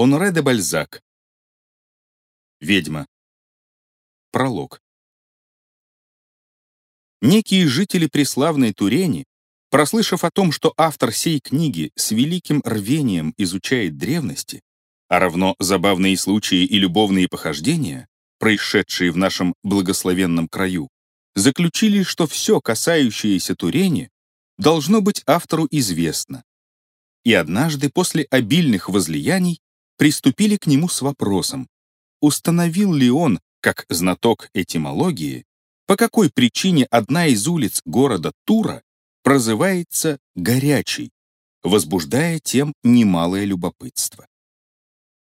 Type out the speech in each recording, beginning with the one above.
Оноре де Бальзак. Ведьма. Пролог. Некие жители преславной Турени, прослышав о том, что автор сей книги с великим рвением изучает древности, а равно забавные случаи и любовные похождения, происшедшие в нашем благословенном краю, заключили, что все, касающееся Турени, должно быть автору известно. И однажды после обильных возлияний приступили к нему с вопросом, установил ли он, как знаток этимологии, по какой причине одна из улиц города Тура прозывается «горячей», возбуждая тем немалое любопытство.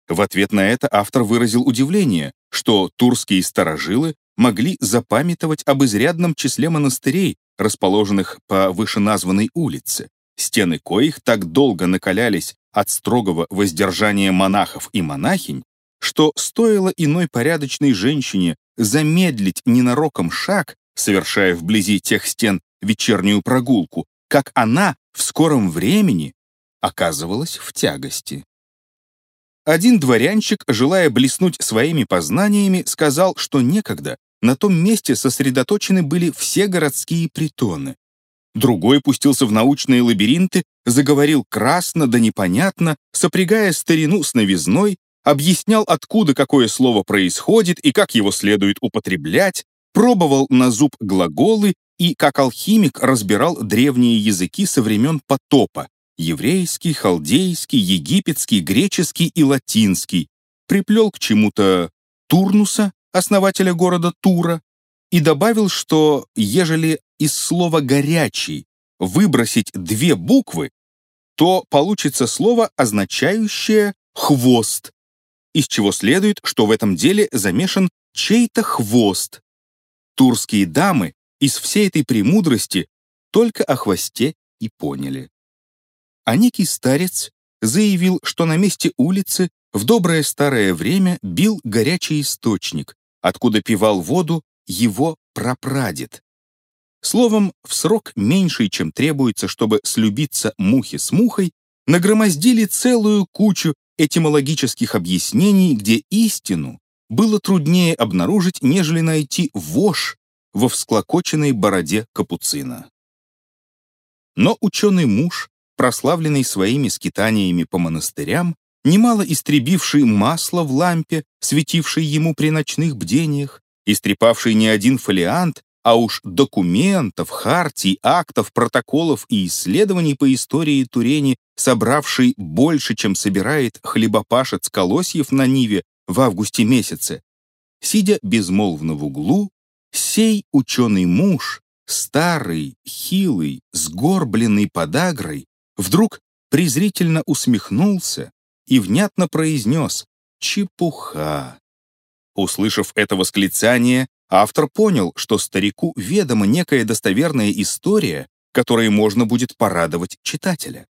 В ответ на это автор выразил удивление, что турские старожилы могли запамятовать об изрядном числе монастырей, расположенных по вышеназванной улице, стены коих так долго накалялись от строгого воздержания монахов и монахинь, что стоило иной порядочной женщине замедлить ненароком шаг, совершая вблизи тех стен вечернюю прогулку, как она в скором времени оказывалась в тягости. Один дворянчик, желая блеснуть своими познаниями, сказал, что некогда на том месте сосредоточены были все городские притоны. Другой пустился в научные лабиринты, заговорил красно да непонятно, сопрягая старину с новизной, объяснял, откуда какое слово происходит и как его следует употреблять, пробовал на зуб глаголы и, как алхимик, разбирал древние языки со времен потопа — еврейский, халдейский, египетский, греческий и латинский, приплел к чему-то Турнуса, основателя города Тура, и добавил, что ежели из слова «горячий» выбросить две буквы, то получится слово, означающее «хвост», из чего следует, что в этом деле замешан чей-то хвост. Турские дамы из всей этой премудрости только о хвосте и поняли. А некий старец заявил, что на месте улицы в доброе старое время бил горячий источник, откуда пивал воду его прапрадед. Словом, в срок меньший, чем требуется, чтобы слюбиться мухи с мухой, нагромоздили целую кучу этимологических объяснений, где истину было труднее обнаружить, нежели найти вошь во всклокоченной бороде капуцина. Но ученый муж, прославленный своими скитаниями по монастырям, немало истребивший масло в лампе, светившей ему при ночных бдениях, истрепавший не один фолиант, а уж документов, хартий, актов, протоколов и исследований по истории Турени, собравший больше, чем собирает хлебопашец Колосьев на Ниве в августе месяце, сидя безмолвно в углу, сей ученый муж, старый, хилый, сгорбленный подагрой, вдруг презрительно усмехнулся и внятно произнес «Чепуха». Услышав это восклицание, автор понял, что старику ведома некая достоверная история, которой можно будет порадовать читателя.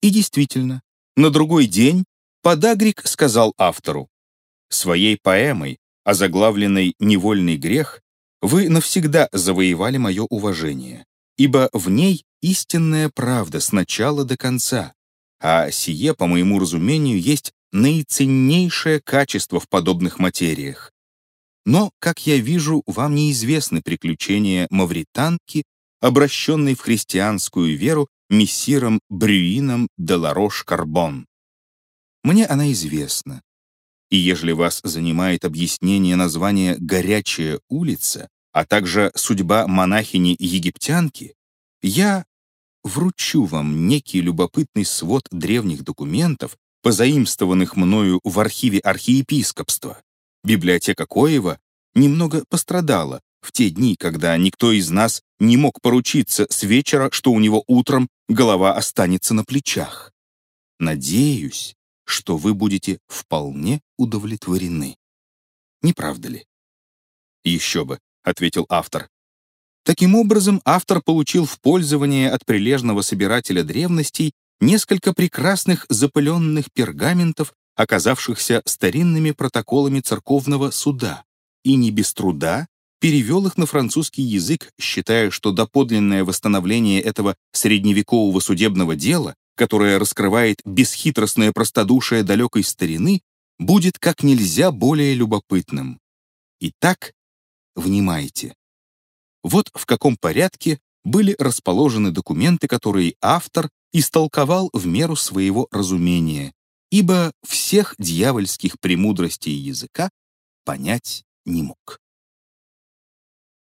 И действительно, на другой день подагрик сказал автору, «Своей поэмой, озаглавленной «Невольный грех», вы навсегда завоевали мое уважение, ибо в ней истинная правда с начала до конца, а сие, по моему разумению, есть наиценнейшее качество в подобных материях. Но, как я вижу, вам неизвестны приключения мавританки, обращенной в христианскую веру мессиром Брюином де Ларош-Карбон. Мне она известна. И ежели вас занимает объяснение названия «Горячая улица», а также судьба монахини-египтянки, я вручу вам некий любопытный свод древних документов, позаимствованных мною в архиве архиепископства, библиотека Коева немного пострадала в те дни, когда никто из нас не мог поручиться с вечера, что у него утром голова останется на плечах. Надеюсь, что вы будете вполне удовлетворены. Не правда ли? Еще бы, — ответил автор. Таким образом, автор получил в пользование от прилежного собирателя древностей несколько прекрасных запыленных пергаментов, оказавшихся старинными протоколами церковного суда, и не без труда перевел их на французский язык, считая, что доподлинное восстановление этого средневекового судебного дела которое раскрывает бесхитростное простодушие далекой старины, будет как нельзя более любопытным. Итак, внимайте. Вот в каком порядке были расположены документы, которые автор истолковал в меру своего разумения, ибо всех дьявольских премудростей языка понять не мог.